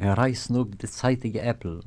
er reißt nur die zeitige Äpfel.